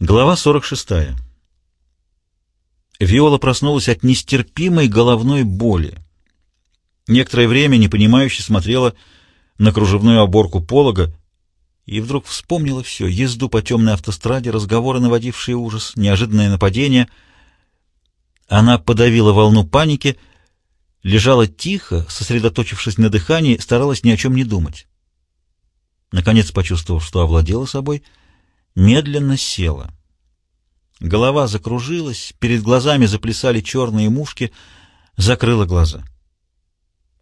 Глава 46. Виола проснулась от нестерпимой головной боли. Некоторое время непонимающе смотрела на кружевную оборку полога и вдруг вспомнила все — езду по темной автостраде, разговоры, наводившие ужас, неожиданное нападение. Она подавила волну паники, лежала тихо, сосредоточившись на дыхании, старалась ни о чем не думать. Наконец, почувствовав, что овладела собой, медленно села. Голова закружилась, перед глазами заплясали черные мушки, закрыла глаза.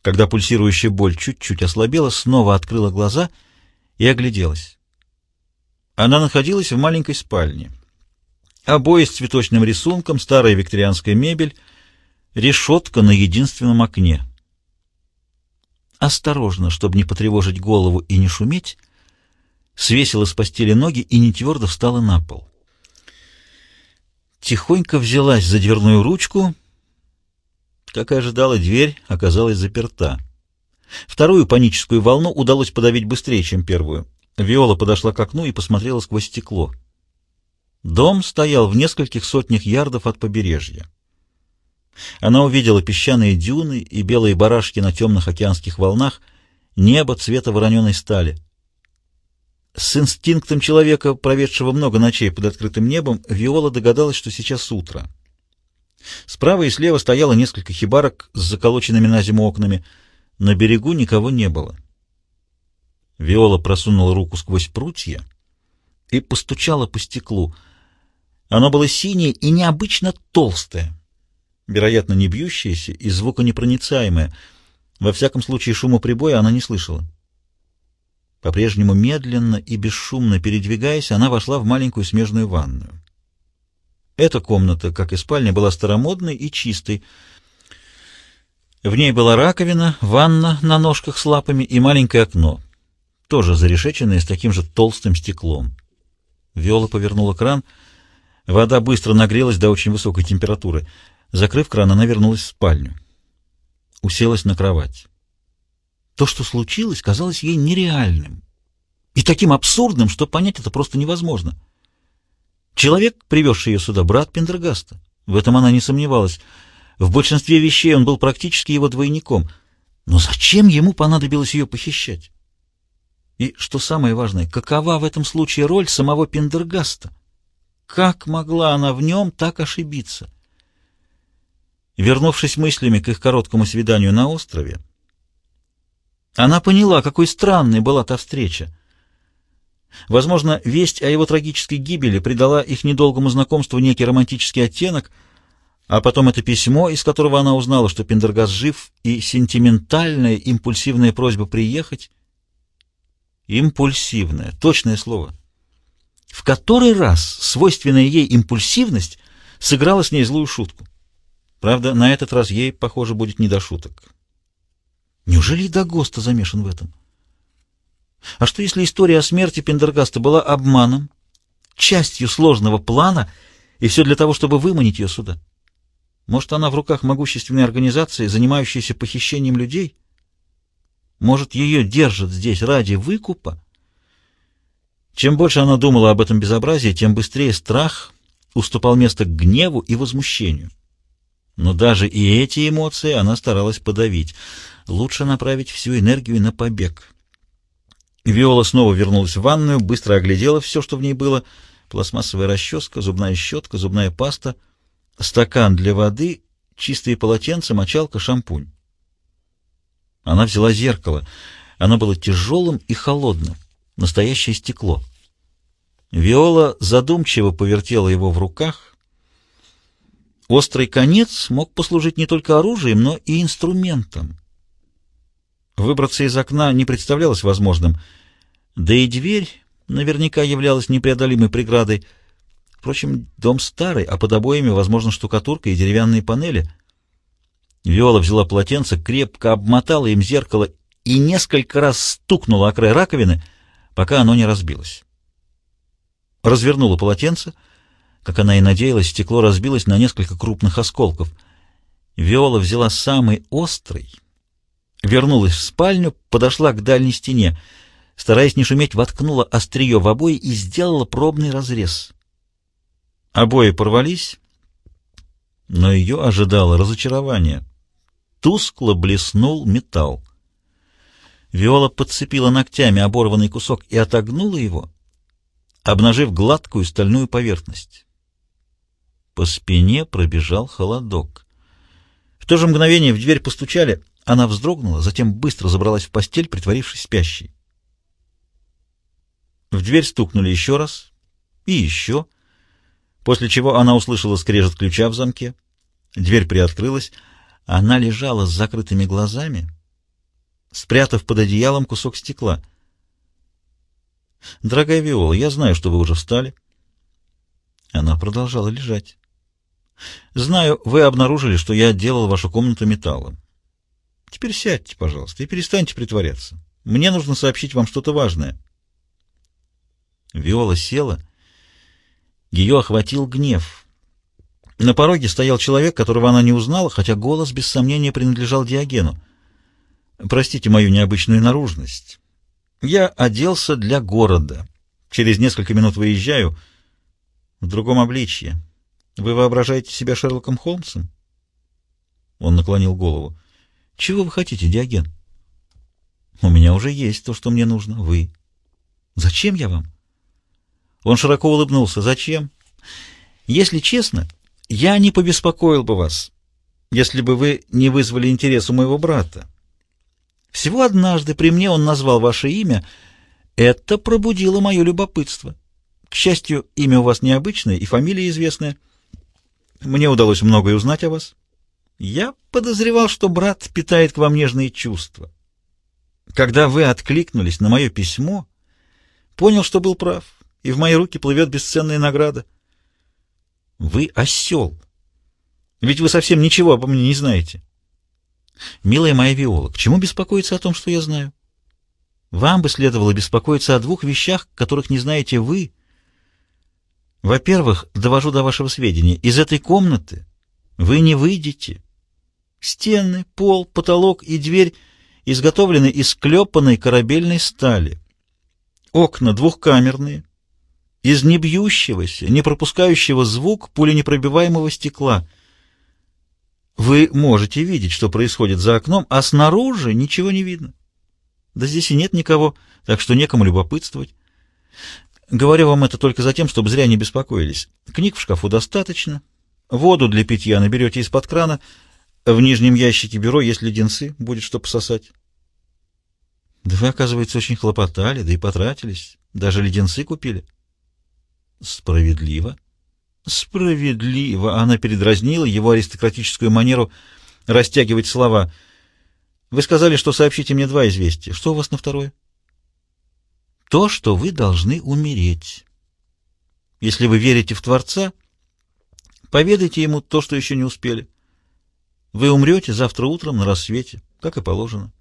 Когда пульсирующая боль чуть-чуть ослабела, снова открыла глаза и огляделась. Она находилась в маленькой спальне. Обои с цветочным рисунком, старая викторианская мебель, решетка на единственном окне. Осторожно, чтобы не потревожить голову и не шуметь, свесила с постели ноги и не твердо встала на пол. Тихонько взялась за дверную ручку. Как и ожидала, дверь оказалась заперта. Вторую паническую волну удалось подавить быстрее, чем первую. Виола подошла к окну и посмотрела сквозь стекло. Дом стоял в нескольких сотнях ярдов от побережья. Она увидела песчаные дюны и белые барашки на темных океанских волнах, небо цвета вороненой стали. С инстинктом человека, проведшего много ночей под открытым небом, Виола догадалась, что сейчас утро. Справа и слева стояло несколько хибарок с заколоченными на зиму окнами. На берегу никого не было. Виола просунула руку сквозь прутья и постучала по стеклу. Оно было синее и необычно толстое вероятно, не бьющаяся и звуконепроницаемая. Во всяком случае, шума прибоя она не слышала. По-прежнему медленно и бесшумно передвигаясь, она вошла в маленькую смежную ванную. Эта комната, как и спальня, была старомодной и чистой. В ней была раковина, ванна на ножках с лапами и маленькое окно, тоже зарешеченное с таким же толстым стеклом. Виола повернула кран. Вода быстро нагрелась до очень высокой температуры — Закрыв кран, она вернулась в спальню. Уселась на кровать. То, что случилось, казалось ей нереальным. И таким абсурдным, что понять это просто невозможно. Человек, привезший ее сюда, брат Пендергаста. В этом она не сомневалась. В большинстве вещей он был практически его двойником. Но зачем ему понадобилось ее похищать? И, что самое важное, какова в этом случае роль самого Пендергаста? Как могла она в нем так ошибиться? Вернувшись мыслями к их короткому свиданию на острове, она поняла, какой странной была та встреча. Возможно, весть о его трагической гибели придала их недолгому знакомству некий романтический оттенок, а потом это письмо, из которого она узнала, что Пендергас жив, и сентиментальная, импульсивная просьба приехать. Импульсивная, точное слово. В который раз свойственная ей импульсивность сыграла с ней злую шутку. Правда, на этот раз ей, похоже, будет не до шуток. Неужели и Дагоста замешан в этом? А что, если история о смерти Пендергаста была обманом, частью сложного плана, и все для того, чтобы выманить ее сюда? Может, она в руках могущественной организации, занимающейся похищением людей? Может, ее держат здесь ради выкупа? Чем больше она думала об этом безобразии, тем быстрее страх уступал место гневу и возмущению. Но даже и эти эмоции она старалась подавить. Лучше направить всю энергию на побег. Виола снова вернулась в ванную, быстро оглядела все, что в ней было. Пластмассовая расческа, зубная щетка, зубная паста, стакан для воды, чистые полотенца, мочалка, шампунь. Она взяла зеркало. Оно было тяжелым и холодным. Настоящее стекло. Виола задумчиво повертела его в руках — Острый конец мог послужить не только оружием, но и инструментом. Выбраться из окна не представлялось возможным, да и дверь наверняка являлась непреодолимой преградой. Впрочем, дом старый, а под обоями, возможно, штукатурка и деревянные панели. Виола взяла полотенце, крепко обмотала им зеркало и несколько раз стукнула о край раковины, пока оно не разбилось. Развернула полотенце — как она и надеялась, стекло разбилось на несколько крупных осколков. Виола взяла самый острый, вернулась в спальню, подошла к дальней стене, стараясь не шуметь, воткнула острие в обои и сделала пробный разрез. Обои порвались, но ее ожидало разочарование. Тускло блеснул металл. Виола подцепила ногтями оборванный кусок и отогнула его, обнажив гладкую стальную поверхность. По спине пробежал холодок. В то же мгновение в дверь постучали, она вздрогнула, затем быстро забралась в постель, притворившись спящей. В дверь стукнули еще раз и еще, после чего она услышала скрежет ключа в замке. Дверь приоткрылась, она лежала с закрытыми глазами, спрятав под одеялом кусок стекла. «Дорогая Виола, я знаю, что вы уже встали». Она продолжала лежать. «Знаю, вы обнаружили, что я отделал вашу комнату металлом. Теперь сядьте, пожалуйста, и перестаньте притворяться. Мне нужно сообщить вам что-то важное». Виола села. Ее охватил гнев. На пороге стоял человек, которого она не узнала, хотя голос без сомнения принадлежал Диогену. «Простите мою необычную наружность. Я оделся для города. Через несколько минут выезжаю в другом обличье. Вы воображаете себя Шерлоком Холмсом?» Он наклонил голову. «Чего вы хотите, Диоген?» «У меня уже есть то, что мне нужно. Вы». «Зачем я вам?» Он широко улыбнулся. «Зачем?» «Если честно, я не побеспокоил бы вас, если бы вы не вызвали интерес у моего брата. Всего однажды при мне он назвал ваше имя. Это пробудило мое любопытство. К счастью, имя у вас необычное и фамилия известная. Мне удалось многое узнать о вас. Я подозревал, что брат питает к вам нежные чувства. Когда вы откликнулись на мое письмо, понял, что был прав, и в мои руки плывет бесценная награда — вы осел. Ведь вы совсем ничего обо мне не знаете. Милая моя Виола, к чему беспокоиться о том, что я знаю? Вам бы следовало беспокоиться о двух вещах, которых не знаете вы. Во-первых, довожу до вашего сведения, из этой комнаты вы не выйдете. Стены, пол, потолок и дверь изготовлены из клепанной корабельной стали. Окна двухкамерные, из небьющегося, не пропускающего звук пуленепробиваемого стекла. Вы можете видеть, что происходит за окном, а снаружи ничего не видно. Да здесь и нет никого, так что некому любопытствовать. Говорю вам это только за тем, чтобы зря не беспокоились. Книг в шкафу достаточно. Воду для питья наберете из-под крана. В нижнем ящике бюро есть леденцы, будет что пососать. Да вы, оказывается, очень хлопотали, да и потратились. Даже леденцы купили. Справедливо. Справедливо. Она передразнила его аристократическую манеру растягивать слова. Вы сказали, что сообщите мне два известия. Что у вас на второе? То, что вы должны умереть. Если вы верите в Творца, поведайте ему то, что еще не успели. Вы умрете завтра утром на рассвете, как и положено.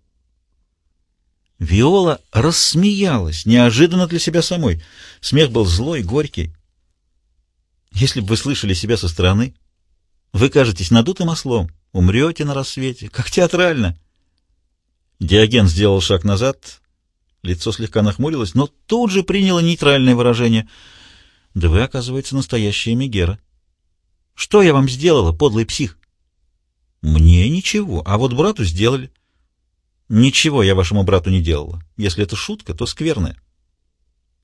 Виола рассмеялась, неожиданно для себя самой. Смех был злой, горький. Если бы вы слышали себя со стороны, вы кажетесь надутым ослом, умрете на рассвете, как театрально. Диоген сделал шаг назад, лицо слегка нахмурилось, но тут же приняло нейтральное выражение. Да вы, оказывается, настоящая Мегера. Что я вам сделала, подлый псих? Мне ничего, а вот брату сделали. Ничего я вашему брату не делала. Если это шутка, то скверная.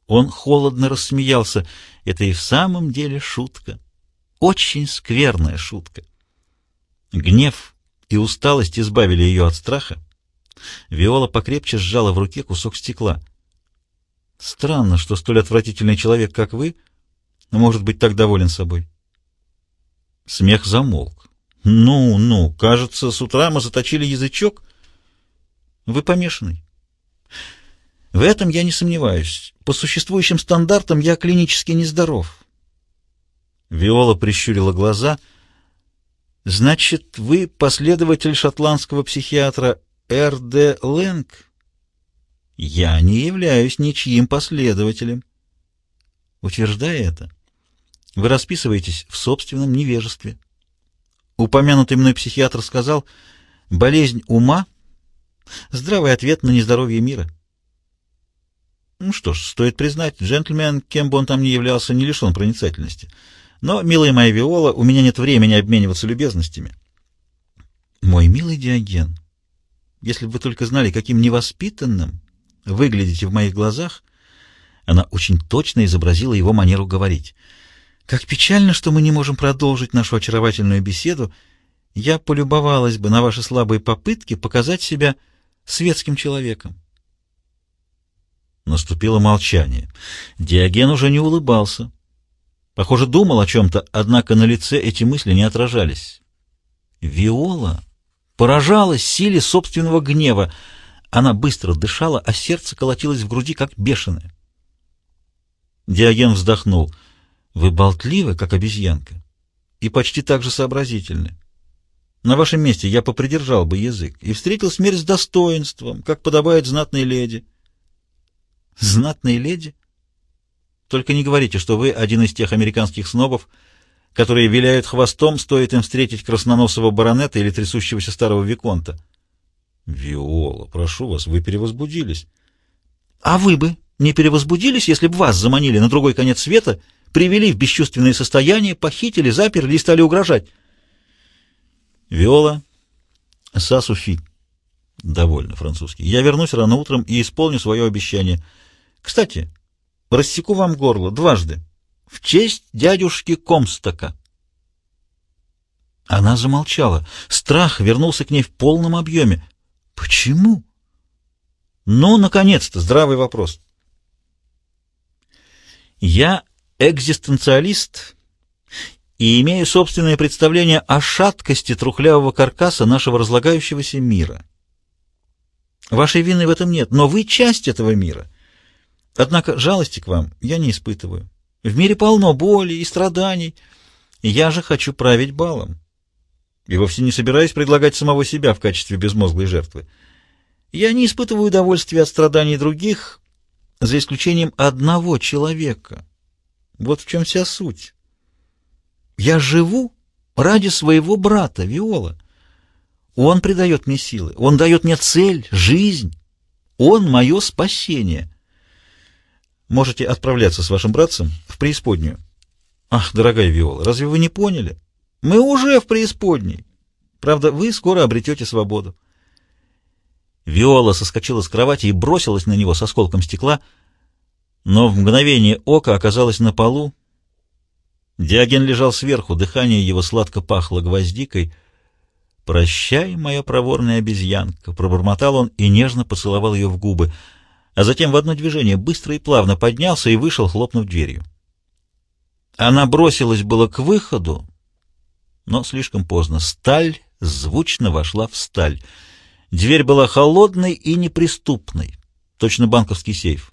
Он холодно рассмеялся. Это и в самом деле шутка. Очень скверная шутка. Гнев и усталость избавили ее от страха. Виола покрепче сжала в руке кусок стекла. Странно, что столь отвратительный человек, как вы, может быть так доволен собой. Смех замолк. «Ну, ну, кажется, с утра мы заточили язычок», вы помешанный. В этом я не сомневаюсь. По существующим стандартам я клинически нездоров. Виола прищурила глаза. Значит, вы последователь шотландского психиатра Р.Д. Лэнг? Я не являюсь ничьим последователем. Утверждая это, вы расписываетесь в собственном невежестве. Упомянутый мной психиатр сказал, болезнь ума Здравый ответ на нездоровье мира. Ну что ж, стоит признать, джентльмен, кем бы он там ни являлся, не лишен проницательности. Но, милая моя Виола, у меня нет времени обмениваться любезностями. Мой милый Диоген, если бы вы только знали, каким невоспитанным выглядите в моих глазах, она очень точно изобразила его манеру говорить. Как печально, что мы не можем продолжить нашу очаровательную беседу. Я полюбовалась бы на ваши слабые попытки показать себя светским человеком. Наступило молчание. Диоген уже не улыбался. Похоже, думал о чем-то, однако на лице эти мысли не отражались. Виола поражалась силе собственного гнева. Она быстро дышала, а сердце колотилось в груди, как бешеное. Диоген вздохнул. «Вы болтливы, как обезьянка, и почти так же сообразительны. На вашем месте я попридержал бы язык и встретил смерть с достоинством, как подобает знатной леди». «Знатной леди?» Только не говорите, что вы один из тех американских снобов, которые виляют хвостом, стоит им встретить красноносого баронета или трясущегося старого виконта. Виола, прошу вас, вы перевозбудились. А вы бы не перевозбудились, если бы вас заманили на другой конец света, привели в бесчувственное состояние, похитили, заперли и стали угрожать? Виола, Сасуфи. Довольно, французский. Я вернусь рано утром и исполню свое обещание. Кстати, Рассеку вам горло дважды. В честь дядюшки Комстока. Она замолчала. Страх вернулся к ней в полном объеме. Почему? Ну, наконец-то, здравый вопрос. Я экзистенциалист и имею собственное представление о шаткости трухлявого каркаса нашего разлагающегося мира. Вашей вины в этом нет, но вы часть этого мира. Однако жалости к вам я не испытываю. В мире полно боли и страданий, и я же хочу править балом. И вовсе не собираюсь предлагать самого себя в качестве безмозглой жертвы. Я не испытываю удовольствия от страданий других, за исключением одного человека. Вот в чем вся суть. Я живу ради своего брата, Виола. Он придает мне силы, он дает мне цель, жизнь. Он мое спасение. Можете отправляться с вашим братцем в преисподнюю. Ах, дорогая Виола, разве вы не поняли? Мы уже в преисподней. Правда, вы скоро обретете свободу. Виола соскочила с кровати и бросилась на него с осколком стекла, но в мгновение ока оказалась на полу. Диоген лежал сверху, дыхание его сладко пахло гвоздикой. «Прощай, моя проворная обезьянка!» — пробормотал он и нежно поцеловал ее в губы — а затем в одно движение быстро и плавно поднялся и вышел, хлопнув дверью. Она бросилась было к выходу, но слишком поздно. Сталь звучно вошла в сталь. Дверь была холодной и неприступной, точно банковский сейф.